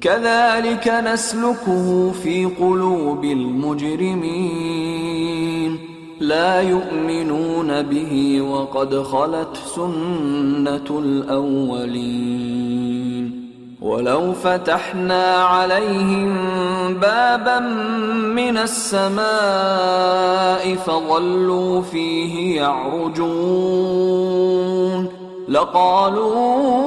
كذلك نسلكه في قلوب المجرمين. لا يؤمنون به وقد خلت سنة الأولين. ولو فتحنا عليهم بابا من السماء فظلوا فيه يعرجون. لقالوا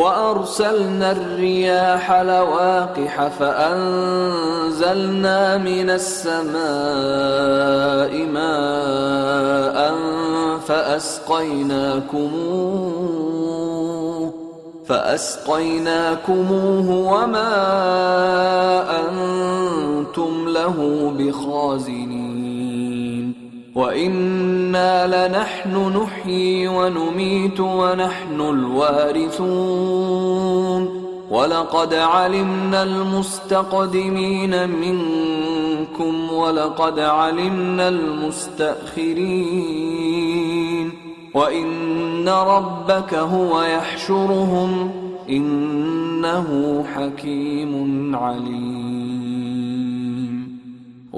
وأرسلنا الرياح لواقح فأنزلنا من السماء ماء فأسقيناكموه فأسقيناكموه وما أنتم له بخازنين. وإنا لنحن نحيي ونميت ونحن الوارثون ولقد علمنا المستقدمين منكم ولقد علمنا المستأخرين وإن ربك هو يحشرهم إنه حكيم عليم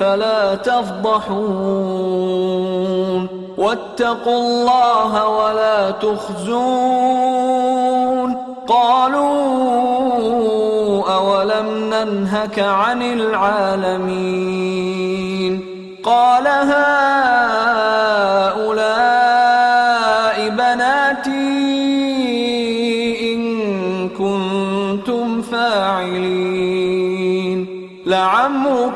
فلا تفضحون. واتقوا الله ولا تخزون. قالوا أولم ننهك عن العالمين؟ قال هؤلاء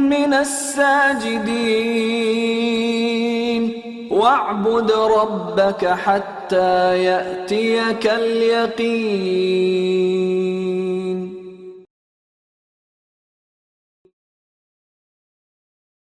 من الساجدين. واعبد ربك حتى يأتيك اليقين.